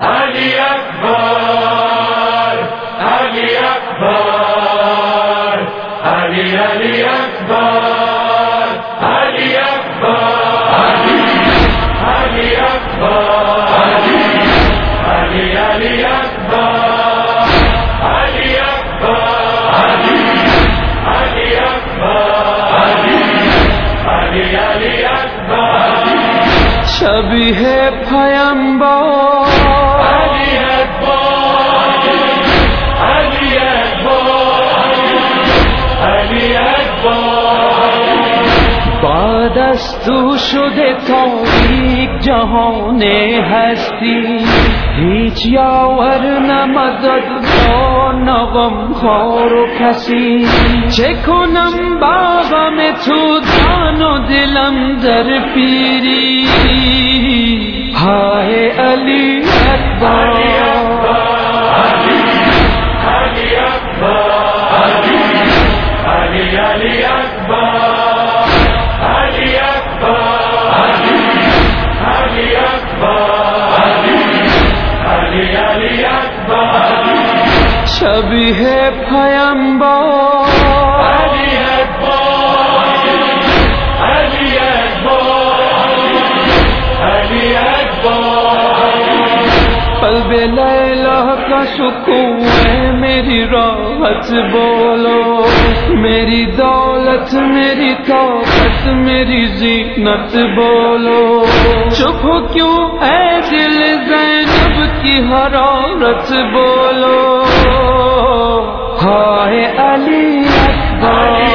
علی بعد از تو شده تاریک جهان هستی هیچ یاور نمدد با نغم خار و کسی چه کنم با غم تو و دلم در پیری۔ های علی اکبر۔ علی اکبر قلب لیلا کا سکون ہے میری راحت بولو میری دولت میری طاقت میری زینت بولو چپ کیوں اے دل زینب کی حرارت بولو ہائے علی اکبر۔ علی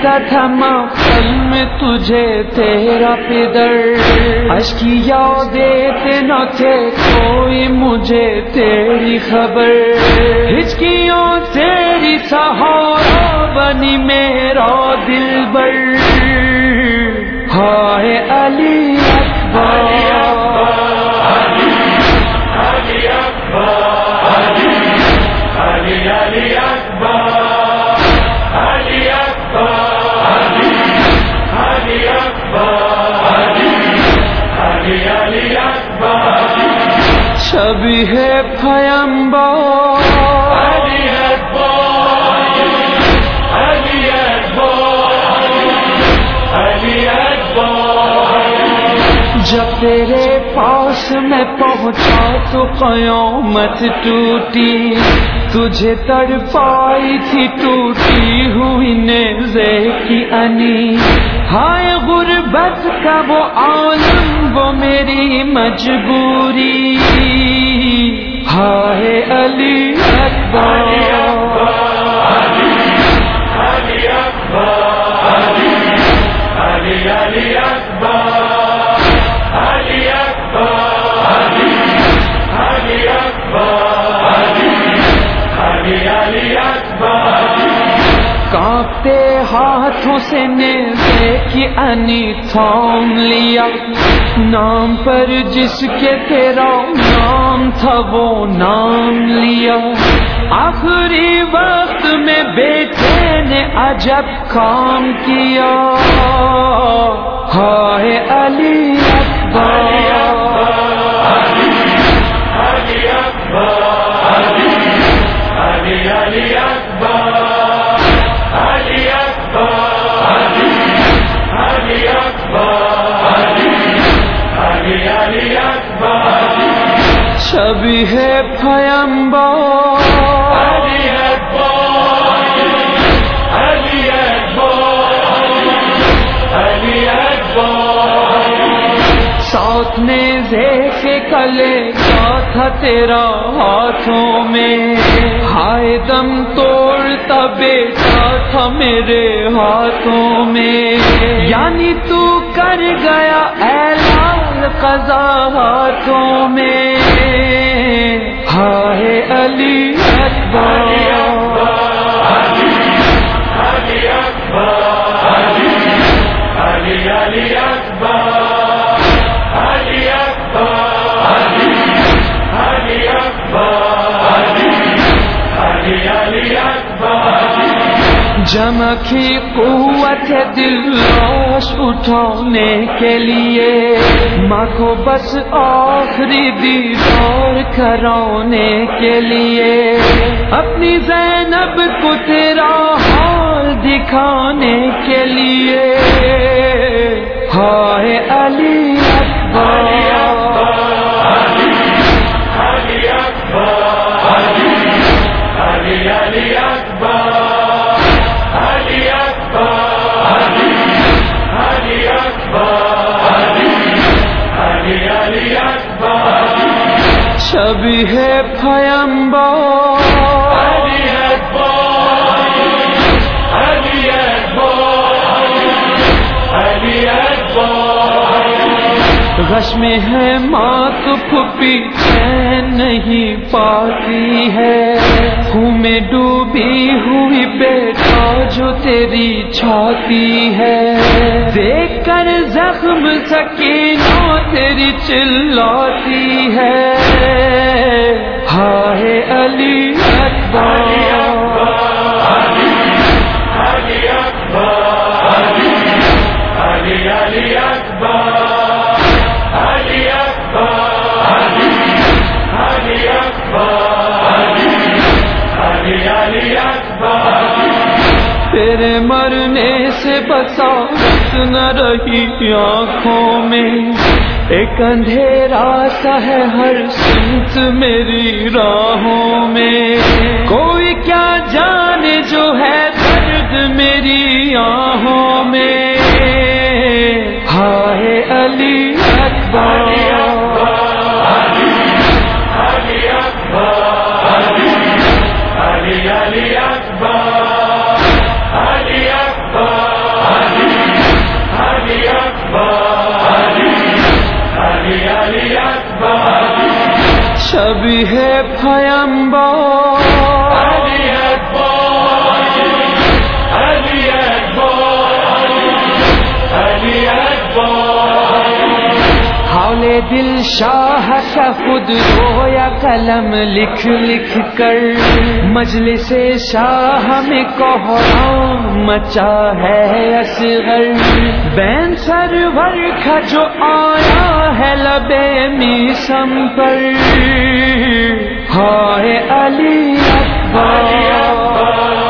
پھرتا تھا میں تجھے تیرا پدر۔ اشکیا دیتے نہ تھے کوئی مجھے تیری خبر۔ ہچکیوں تیری سہارا بنی میرا دل بر ہائے علی شبی ہے جب تیرے پاس میں پہنچا تو قیامت ٹوٹی۔ تجھے تڑ پائی تھی ٹوٹی ہوئی نیزے کی انی۔ ہائے غربت کا وہ عالم وہ میری مجبوری۔ ہائے علی اکبر۔ ہاتھوں سے نیزے کی انی تھام لیا۔ نام پر جس کے تیرا نام تھا وہ نام لیا۔ آخری وقت میں بیٹے نے عجب کام کیا۔ ہائے علی شبی ہے ساتھ نے کے کلے کیا تھا تیرا ہاتھوں میں۔ ہائے دم توڑتا بیٹا تھا میرے ہاتھوں میں۔ یعنی تو کر گیا اعلان قضا ہاتھوں میں۔ علی اکبر۔ کی قوت دل روش اٹھانے کے لیے۔ ماں کو بس آخری دیدار کرانے کے لیے۔ اپنی زینب کو تیرا حال دکھانے کے لیے۔ ہائے علی اکبر۔ اکبر غش میں ہے ماں تو پھپی چین نہیں پاتی ہے۔ خوں میں ڈوبی ہوئی بیٹا جو تیری چھاتی ہے۔ دیکھ کر زخم سکینہ تیری چلاتی ہے۔ تیرے مرنے سے بساوت نہ رہی آنکھوں میں۔ ایک اندھیرا سا ہے ہر سمت میری راہوں میں۔ کوئی کیا جانے جو ہے درد میری آہوں میں۔ ہائے علی اکبر۔ دل شاہ کا خود رویا قلم لکھ لکھ کر۔ مجلس شاہ میں کوہرام مچا ہے اصغر۔ بین سرور کا جو آیا ہے لبے میسم پر۔ ہائے علی اکبر۔